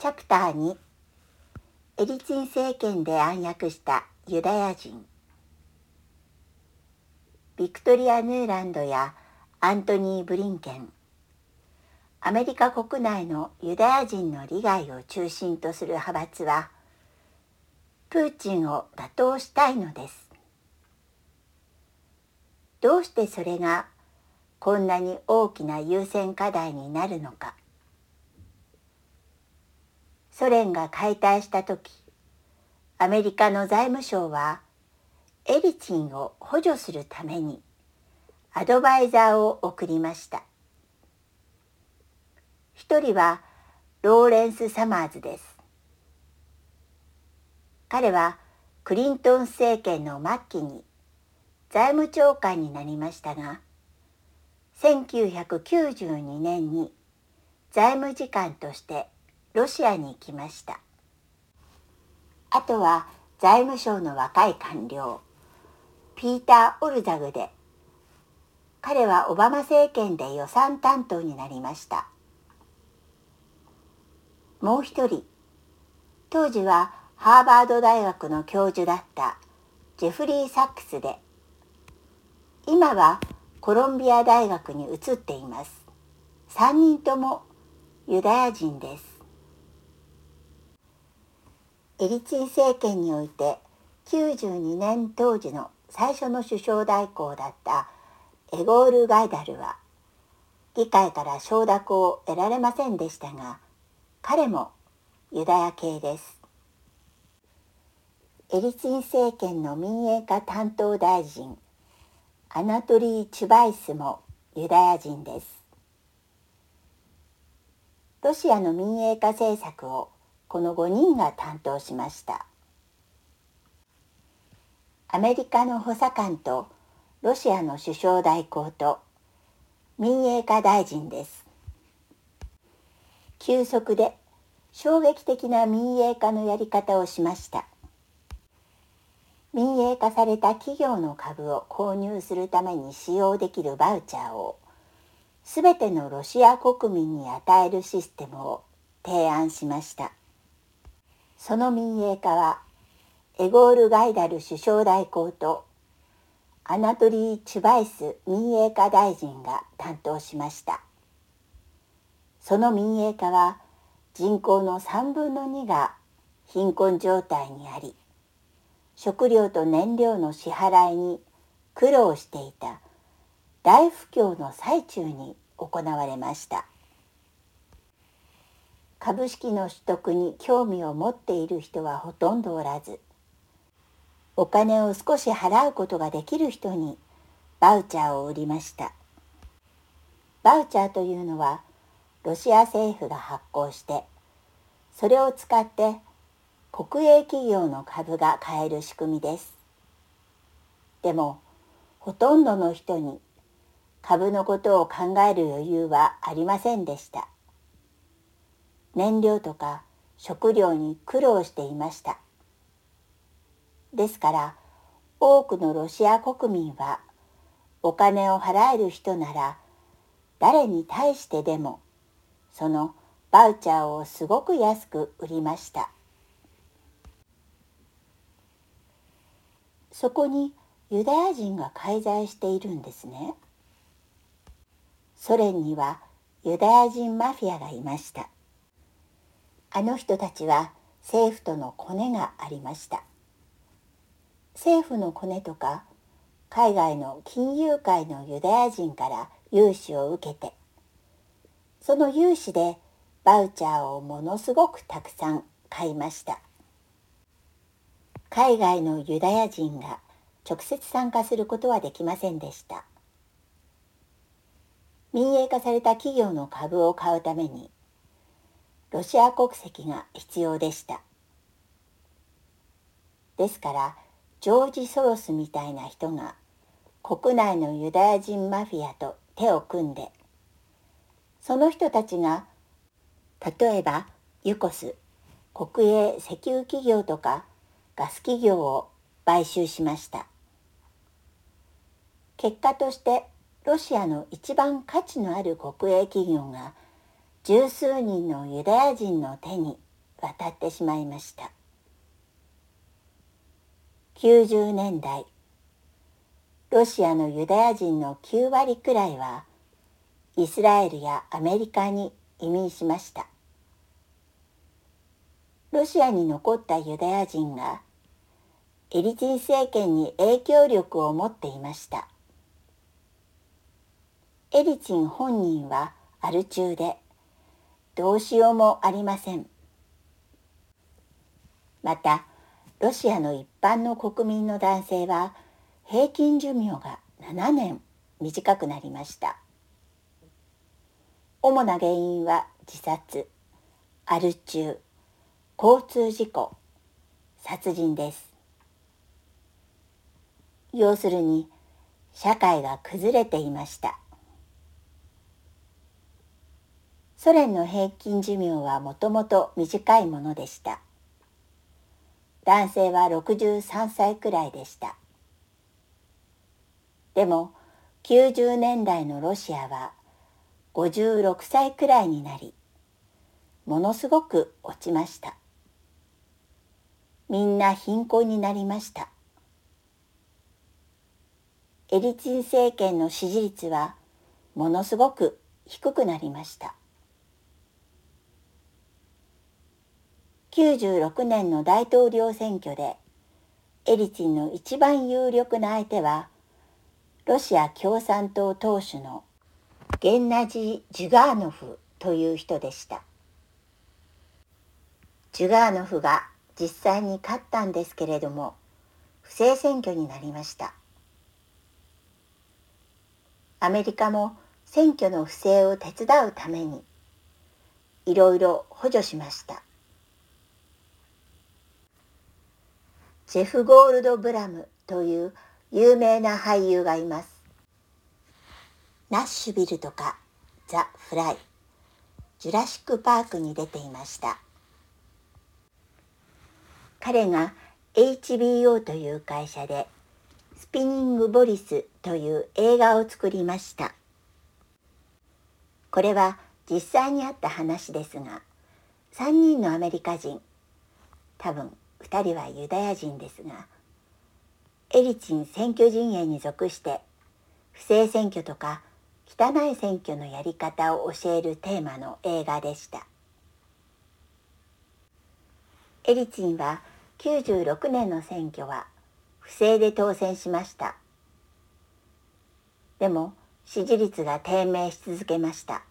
チャプター2エリツィン政権で暗躍したユダヤ人。ビクトリア・ヌーランドやアントニー・ブリンケン。アメリカ国内のユダヤ人の利害を中心とする派閥はプーチンを打倒したいのです。どうしてそれがこんなに大きな優先課題になるのか。ソ連が解体した時アメリカの財務省はエリツィンを補助するためにアドバイザーを送りました。一人はローレンス・サマーズです。彼はクリントン政権の末期に財務長官になりましたが1992年に財務次官としてロシアに行きました。あとは財務省の若い官僚ピーター・オルザグで彼はオバマ政権で予算担当になりました。もう一人当時はハーバード大学の教授だったジェフリー・サックスで今はコロンビア大学に移っています。3人ともユダヤ人です。エリツィン政権において92年当時の最初の首相代行だったエゴール・ガイダルは議会から承諾を得られませんでしたが彼もユダヤ系です。エリツィン政権の民営化担当大臣アナトリー・チュバイスもユダヤ人です。ロシアの民営化政策をこの5人が担当しました。アメリカの補佐官とロシアの首相代行と民営化大臣です。急速で衝撃的な民営化のやり方をしました。民営化された企業の株を購入するために使用できるバウチャーをすべてのロシア国民に与えるシステムを提案しました。その民営化はエゴール・ガイダル首相代行とアナトリー・チュバイス民営化大臣が担当しましたその民営化は人口の3分の2が貧困状態にあり食料と燃料の支払いに苦労していた大不況の最中に行われました。株式の取得に興味を持っている人はほとんどおらずお金を少し払うことができる人にバウチャーを売りました。バウチャーというのはロシア政府が発行してそれを使って国営企業の株が買える仕組みです。でもほとんどの人に株のことを考える余裕はありませんでした。燃料とか食料に苦労していました。ですから多くのロシア国民はお金を払える人なら誰に対してでもそのバウチャーをすごく安く売りました。そこにユダヤ人が介在しているんですね。ソ連にはユダヤ人マフィアがいました。あの人たちは政府とのコネがありました。政府のコネとか海外の金融界のユダヤ人から融資を受けてその融資でバウチャーをものすごくたくさん買いました。海外のユダヤ人が直接参加することはできませんでした。民営化された企業の株を買うためにロシア国籍が必要でした。ですからジョージ・ソロスみたいな人が国内のユダヤ人マフィアと手を組んでその人たちが例えばユコス国営石油企業とかガス企業を買収しました。結果としてロシアの一番価値のある国営企業が十数人のユダヤ人の手に渡ってしまいました。90年代ロシアのユダヤ人の9割くらいはイスラエルやアメリカに移民しました。ロシアに残ったユダヤ人がエリツィン政権に影響力を持っていました。エリツィン本人はアル中でどうしようもありません。またロシアの一般の国民の男性は平均寿命が7年短くなりました。主な原因は自殺アル中交通事故殺人です。要するに社会が崩れていました。ソ連の平均寿命はもともと短いものでした男性は63歳くらいでしたでも90年代のロシアは56歳くらいになりものすごく落ちましたみんな貧困になりました。エリツィン政権の支持率はものすごく低くなりました。96年の大統領選挙でエリツィンの一番有力な相手はロシア共産党党首のゲンナジ・ジュガーノフという人でした。ジュガーノフが実際に勝ったんですけれども不正選挙になりましたアメリカも選挙の不正を手伝うためにいろいろ補助しましたジェフ・ゴールド・ブラムという有名な俳優がいますナッシュビルとかザ・フライジュラシック・パークに出ていました彼が HBO という会社でスピニング・ボリスという映画を作りました。これは実際にあった話ですが、3人のアメリカ人、多分2人はユダヤ人ですが、エリチン選挙陣営に属して不正選挙とか汚い選挙のやり方を教えるテーマの映画でした。エリチンは96年の選挙は不正で当選しました。でも支持率が低迷し続けました。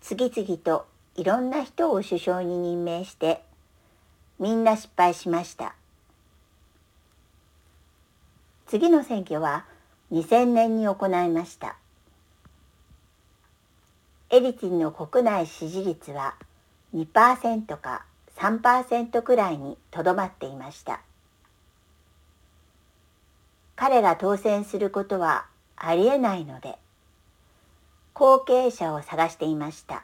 次々といろんな人を首相に任命してみんな失敗しました。次の選挙は2000年に行いました。エリティンの国内支持率は2%か3%くらいにとどまっていました彼が当選することはありえないので後継者を探していました